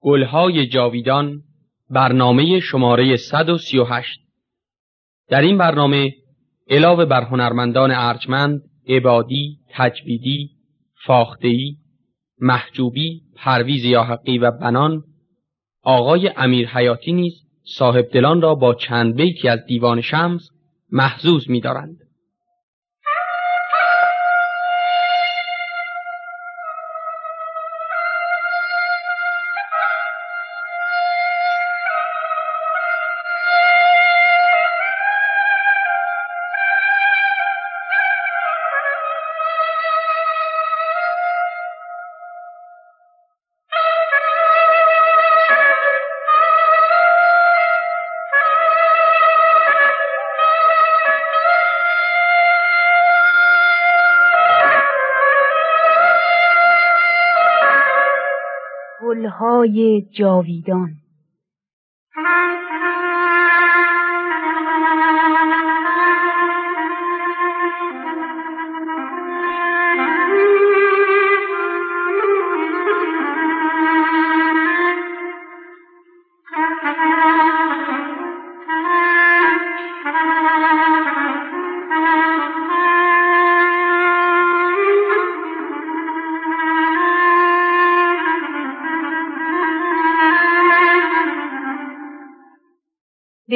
گلهای جاویدان برنامه شماره 138 در این برنامه علاوه بر هنرمندان ارجمند، عبادی، تجویدی، فاختهی، محجوبی، پرویز یاحقی و بنان آقای امیر حیاتی نیز صاحب دلان را با چند بیتی از دیوان شمس محزوز می‌دارند. گلهای جاویدان.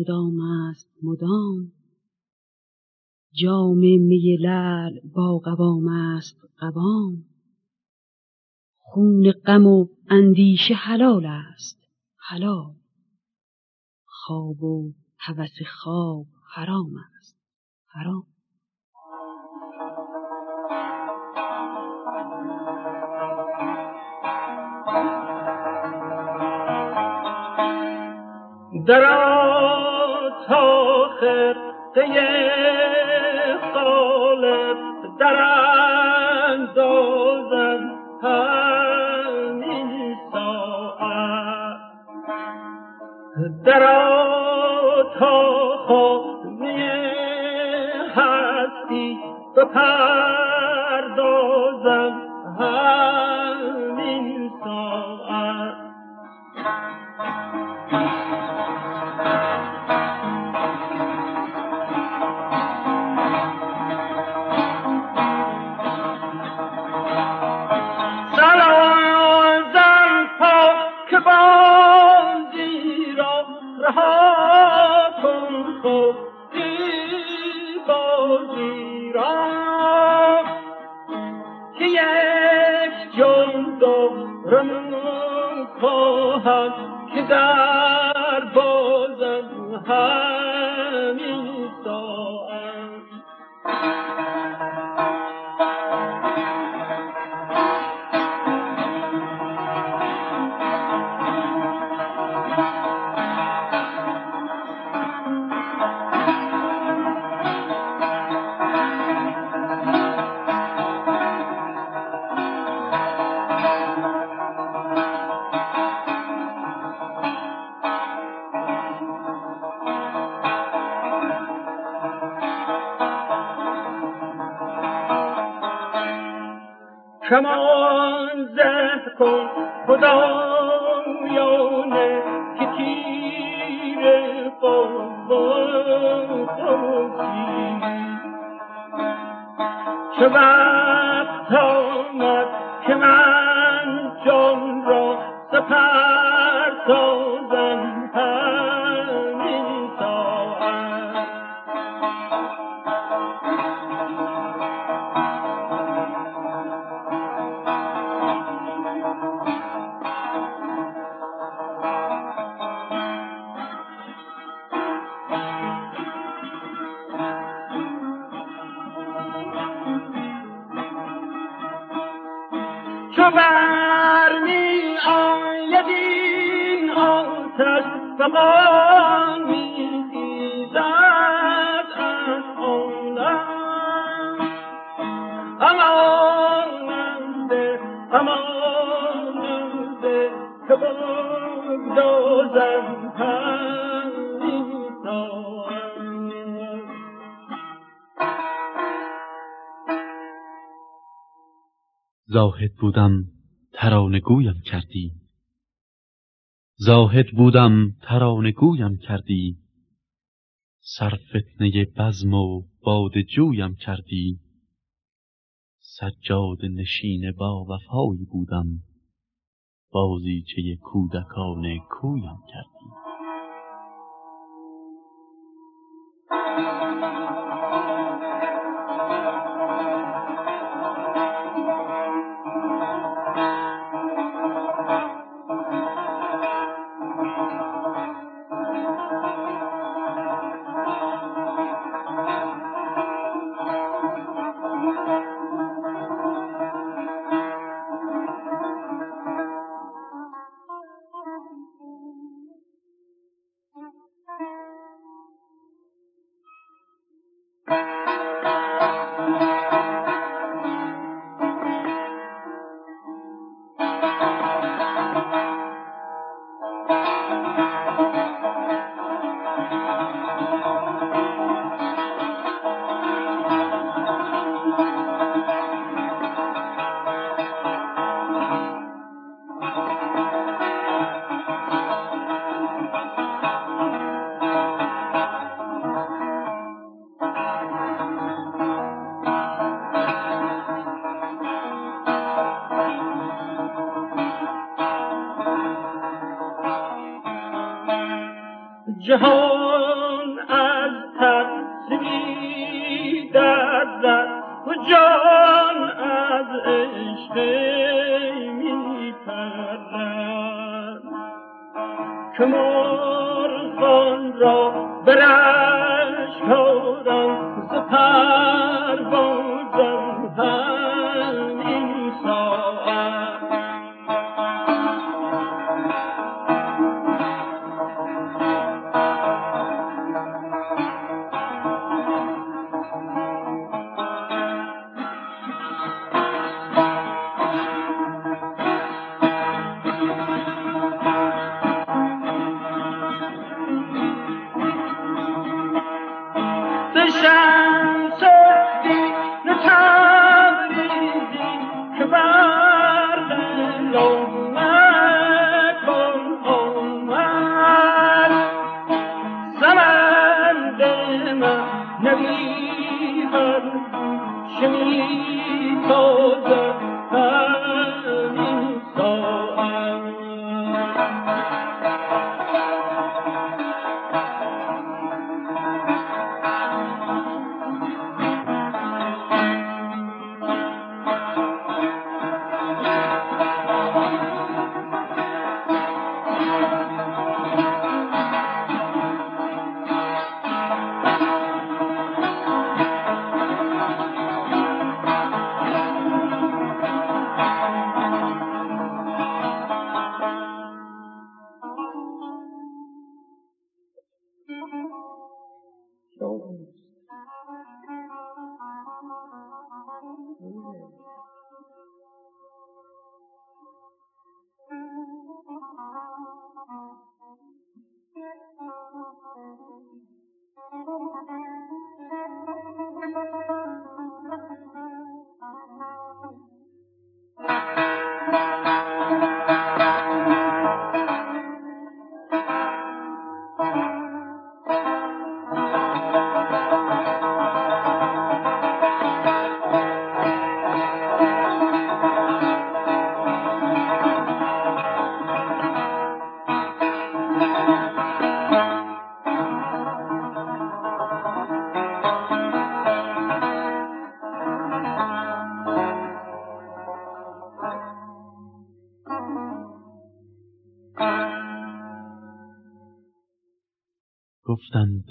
مدام است مدام. جام می لعل با قوام است قوام. خون غم و اندیشه حلال است حلال. خواب و هوس خواب حرام است حرام. در تا خرقه قالب در اندازم همین ساعت. در تا خانه هستی بپردازم همین بازم همین ساعت چو برمی آید این آتش فقان زاهد بودم ترانه گویم کردی. زاهد بودم ترانه گویم کردی. سرفتنه بزم و باد جویم کردی. سجاد نشین با وفایی بودم. بازیچه کودکان کویم کردی. جهان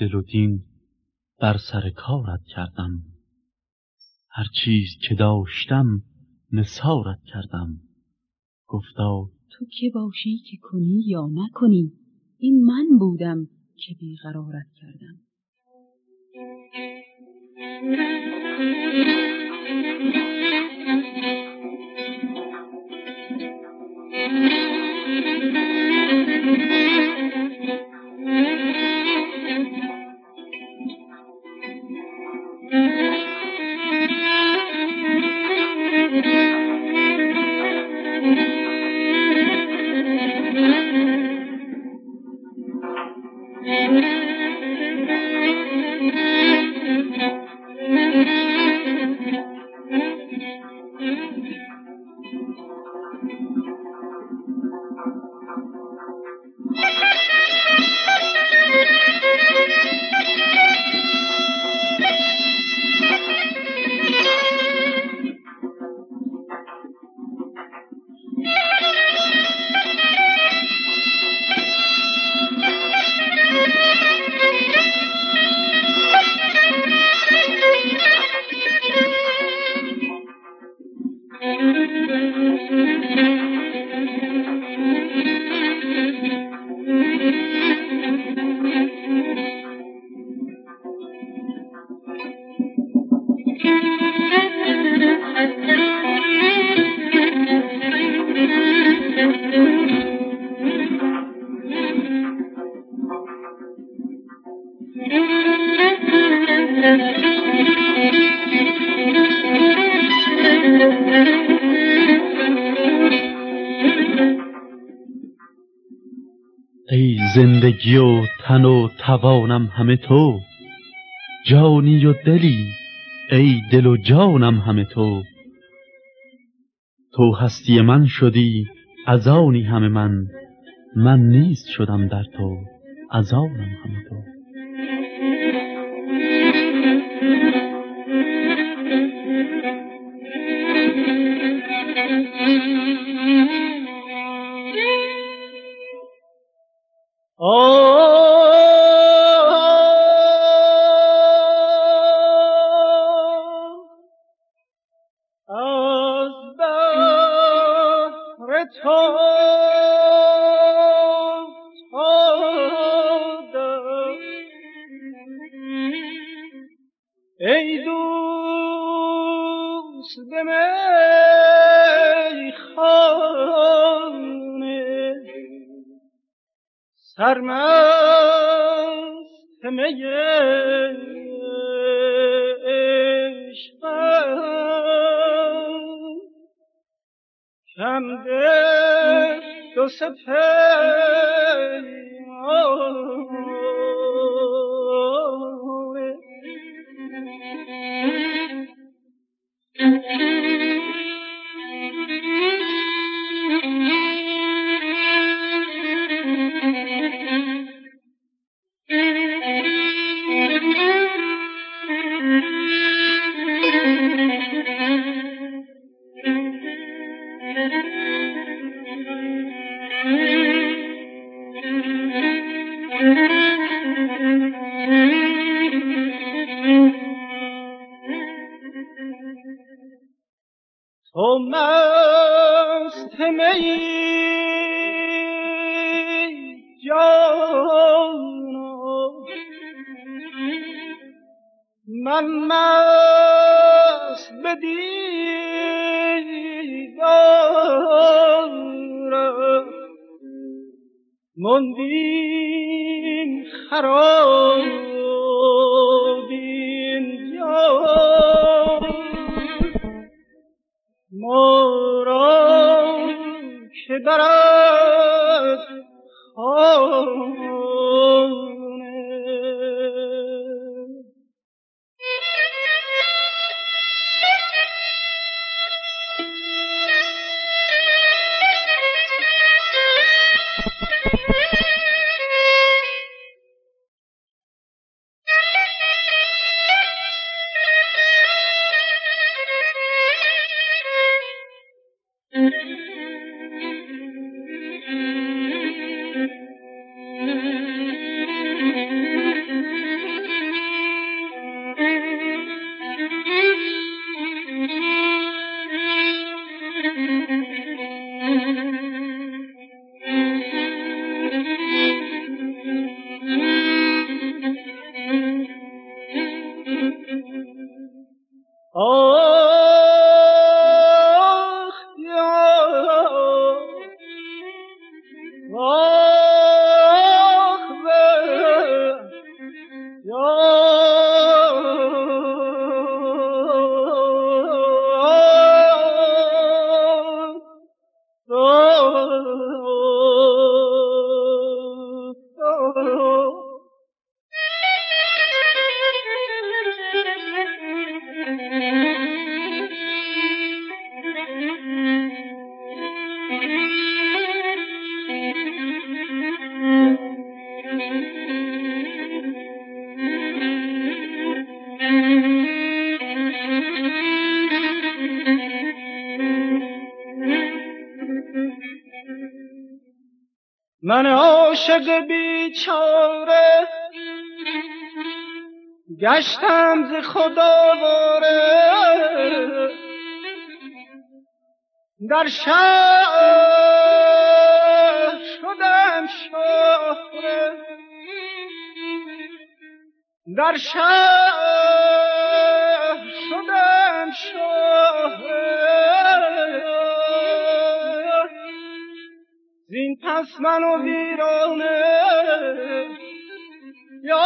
دل و دین بر سر کارت کردم. هر چیز که داشتم نثارت کردم. گفتا تو که باشی که کنی یا نکنی؟ این من بودم که بیقرارت توانم همه تو. جانی و دلی ای دل و جانم همه تو. تو هستی من شدی از آنی همه من. من نیست شدم در تو از آنم همه تو. عاشق بیچاره. گشتم ز خدا باره در شهر شدم شهره. در شهر شدم شهره. پس منو ویرانه. یا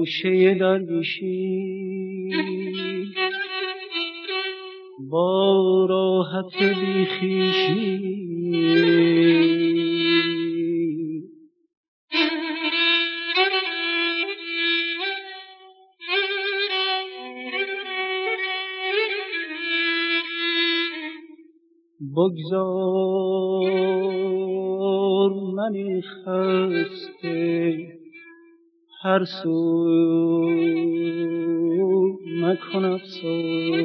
گوشه درویشی با راحت بیخیشی. بگذار من خسته. هر سو مکن افسانه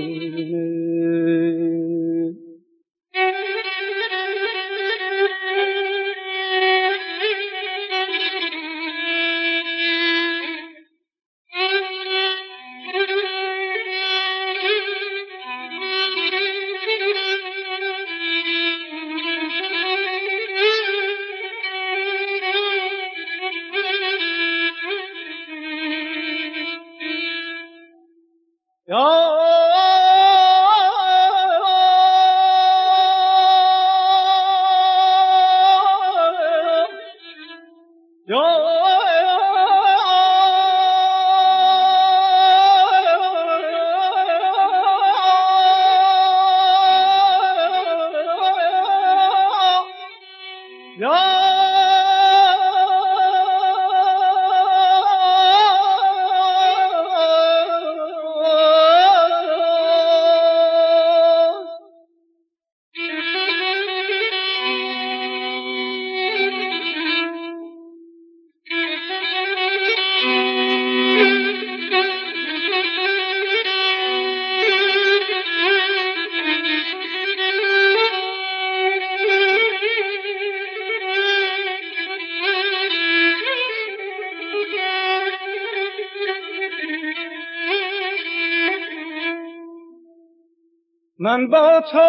من با تو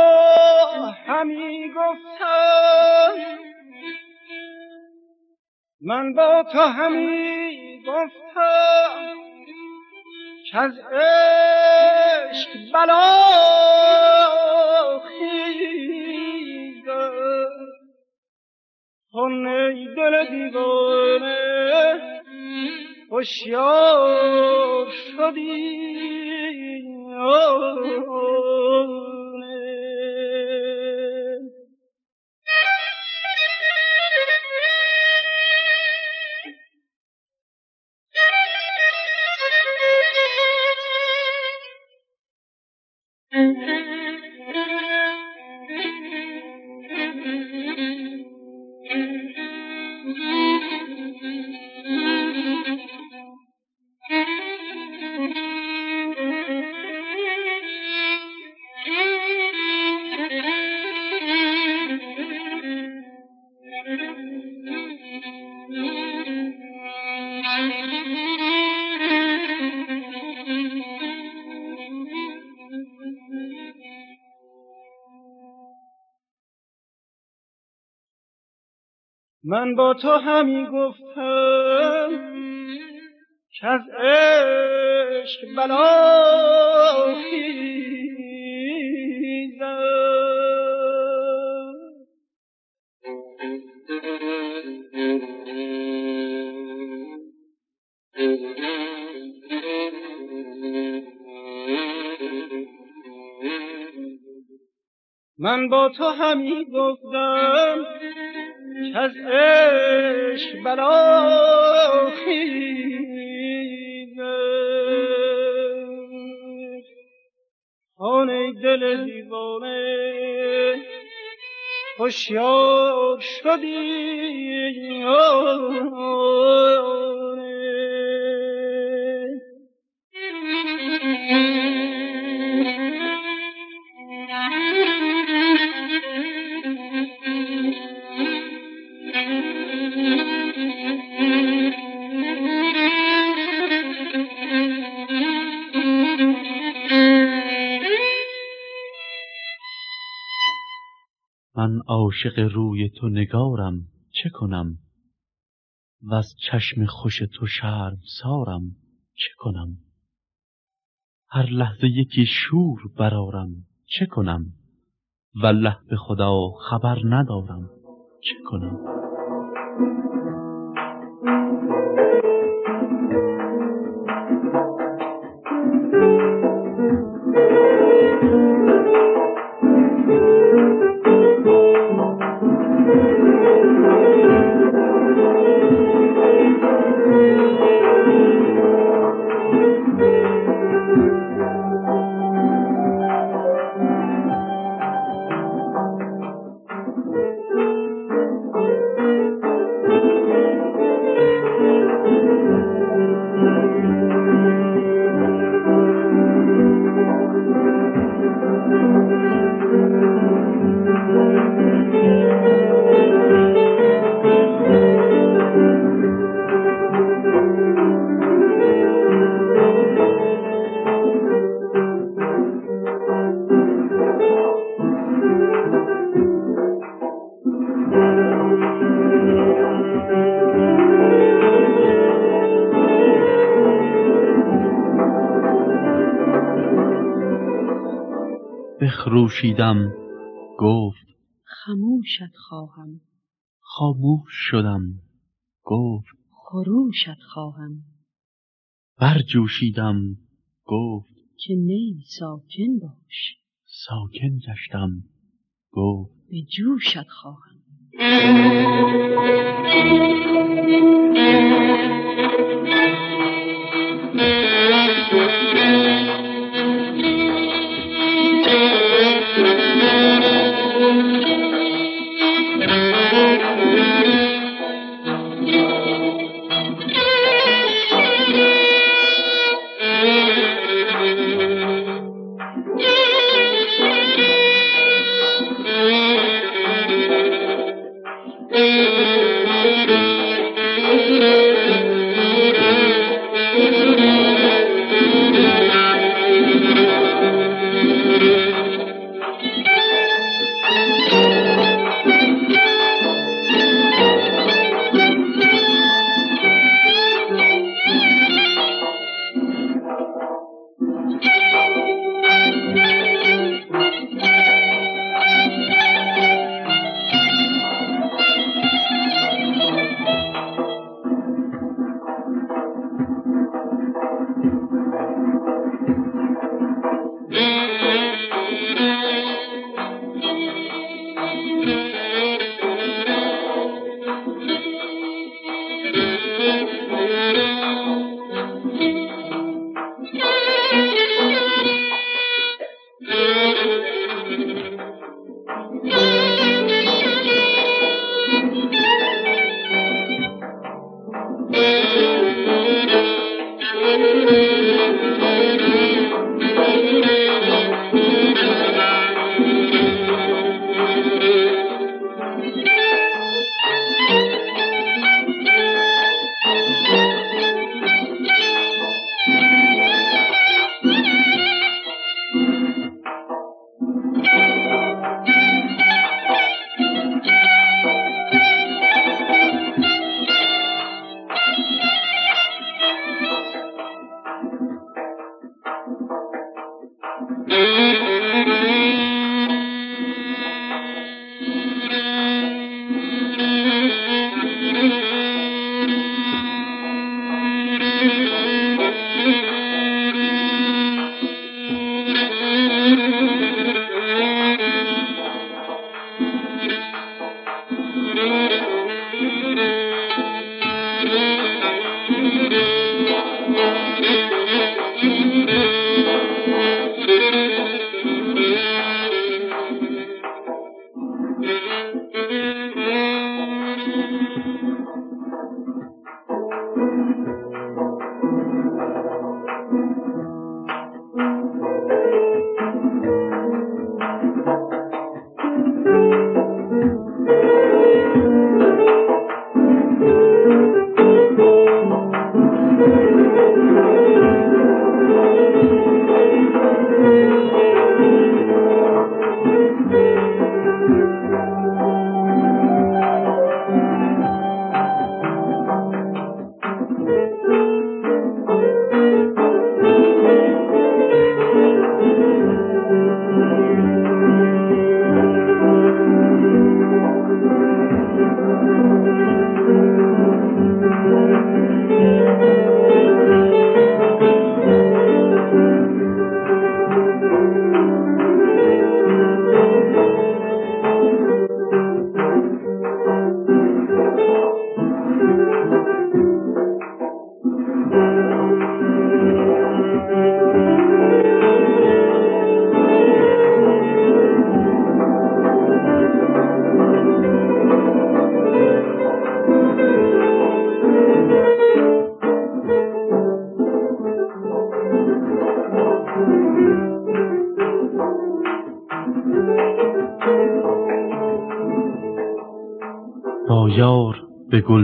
همی گفتم. من با تو همی گفتم که از عشق بلا خیزد ای دل دیوانه هوشیار شدی. من با تو همی گفتم که از عشق بلا من با تو همی گفتم از عشق بلا خیزه آن دل دیوانه هوشیار شدی. من عاشق روی تو نگارم چه کنم؟ و از چشم خوش تو شرم سارم چه کنم؟ هر لحظه یکی شور برارم چه کنم؟ والله به خدا خبر ندارم چه کنم؟ بخروشیدم گفت خموشت خواهم. خاموش شدم. گفت خروشت خواهم. برجوشیدم. گفت که نی ساکن باش. ساکن گشتم. گفت به جوشت خواهم.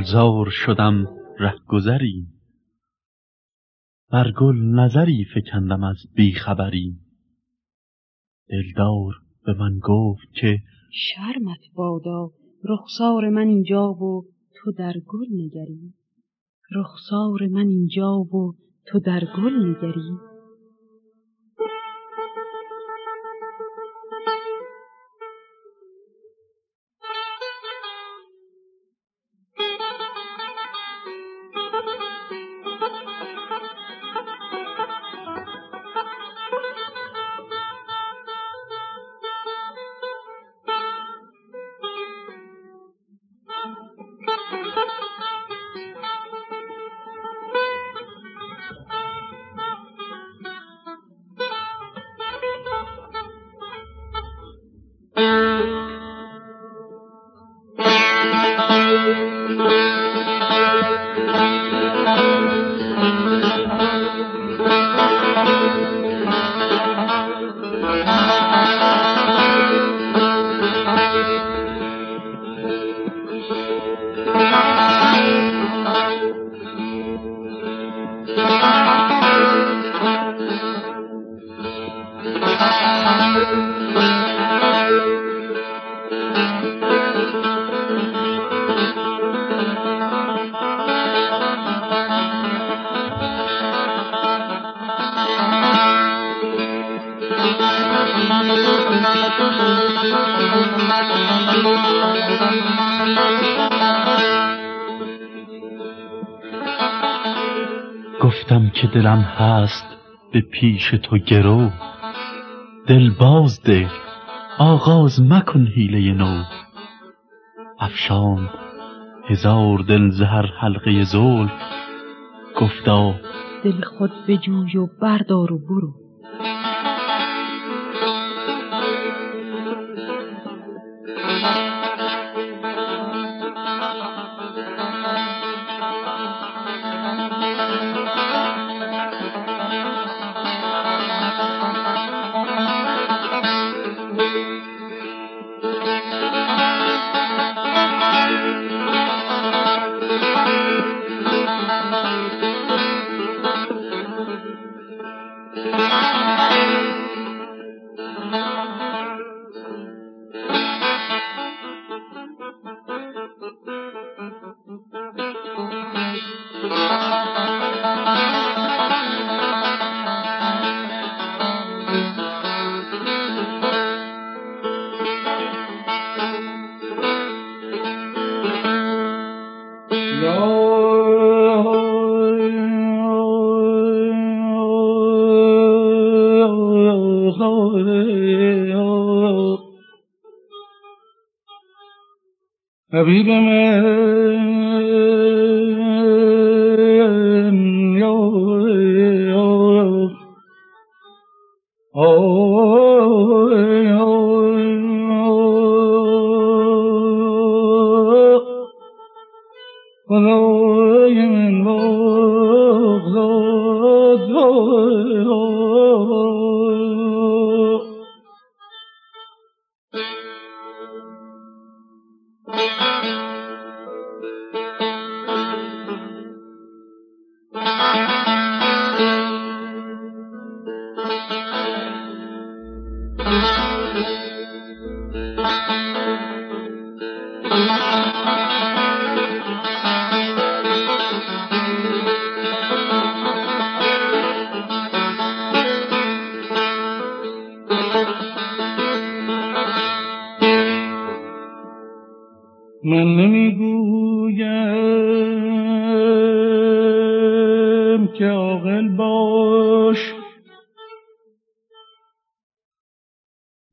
گلزار شدم رهگذری. بر گل نظری فکندم از بیخبری. دلدار به من گفت که شرمت بادا رخسار من اینجا و تو در گل نگری. رخسار من اینجا و تو در گل نگری. به پیش تو گرو. دل باز ده آغاز مکن حیله نو. افشاند هزار دل زهر حلقه زلف. گفتا دل خود بجوی و بردار و برو. حبیب من من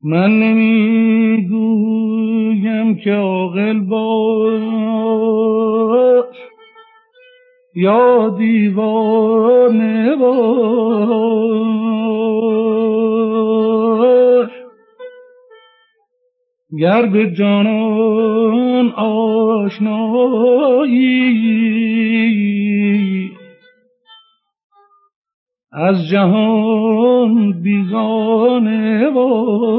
من نمی‌گویم که عاقل باش. یا دیوانه باش. گر به جانان آشنایی از جهان بیگانه باش.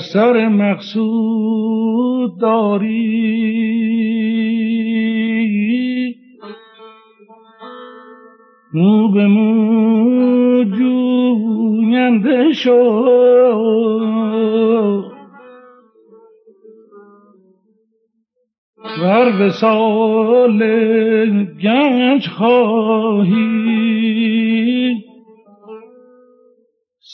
سر مقصود داری. مو به مو جوینده شو. ور به سال گنج خواهی.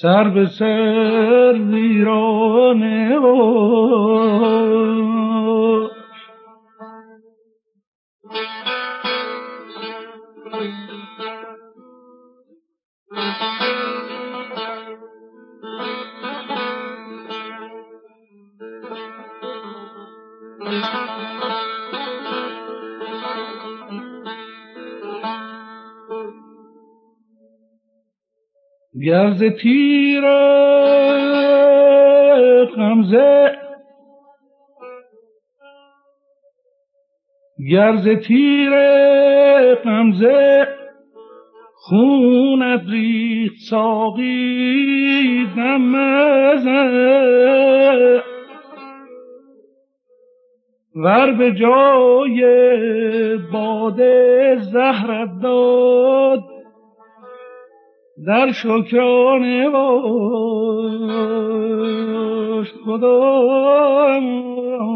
سر به سر ویرانه باش گر ز تیر غمزه. گر ز تیر غمزه. خونت ریخت ساقی دم ور به جای باده زهرت داد در شکرانه باش. خدا یا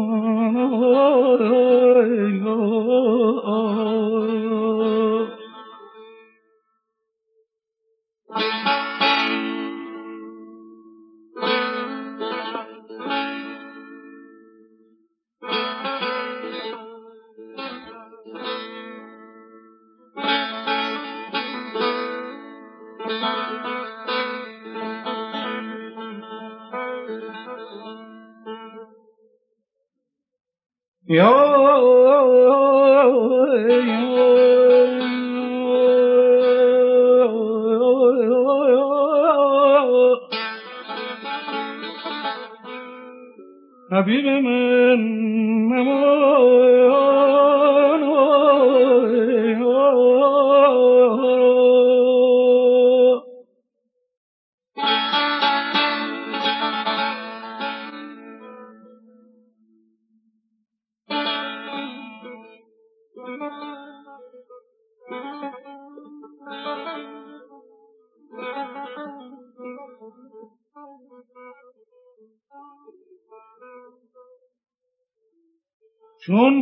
حبیب من نمان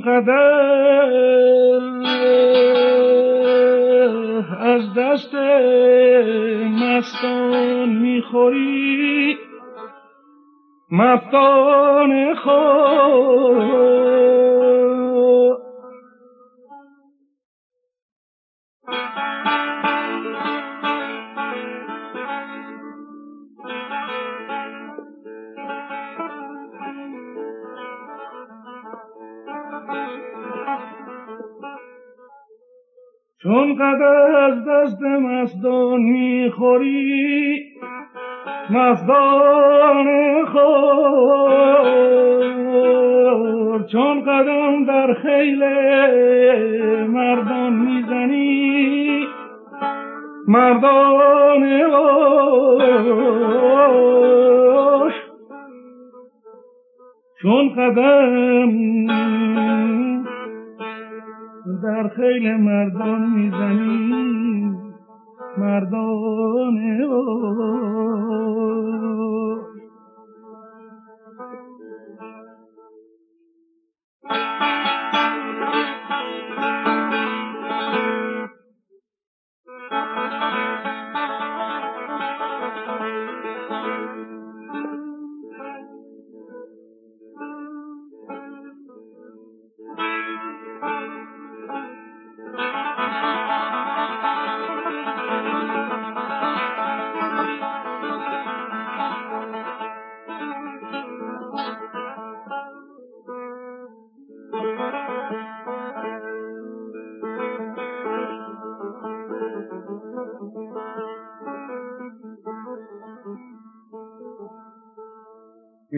قدر از دست مستان می‌خوری. مستان خود مزدان خور. چون قدم در خیل مردان می‌زنی مردان اوش. چون قدم در خیل مردان می‌زنی مردان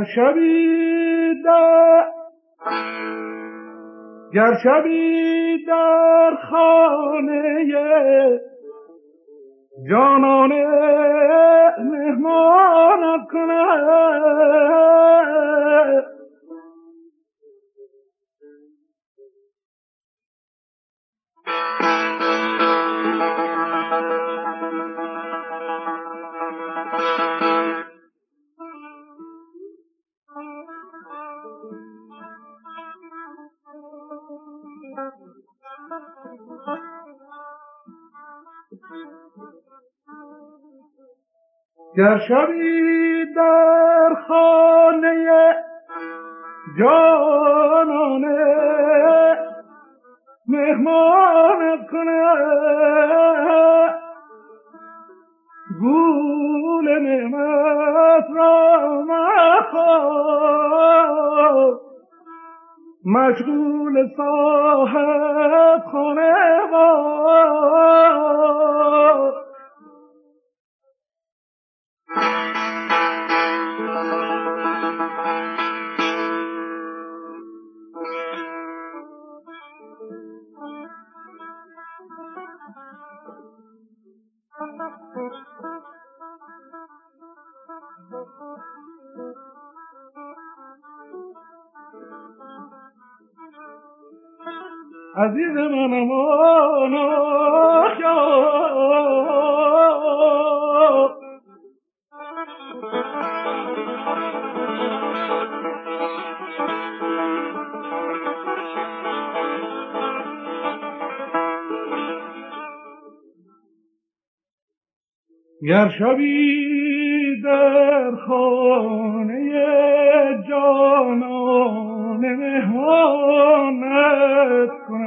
گر شبی در گر شبی در خانه جانان گر شبی در خانه جانانه مهمان کنه گول نعمت را مخواه. مشغول صاحب خانه عزیز منم آنا گر شبی در خانه جانان مهمانت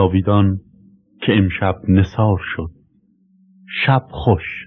جاویدان که امشب نثار شد. شب خوش.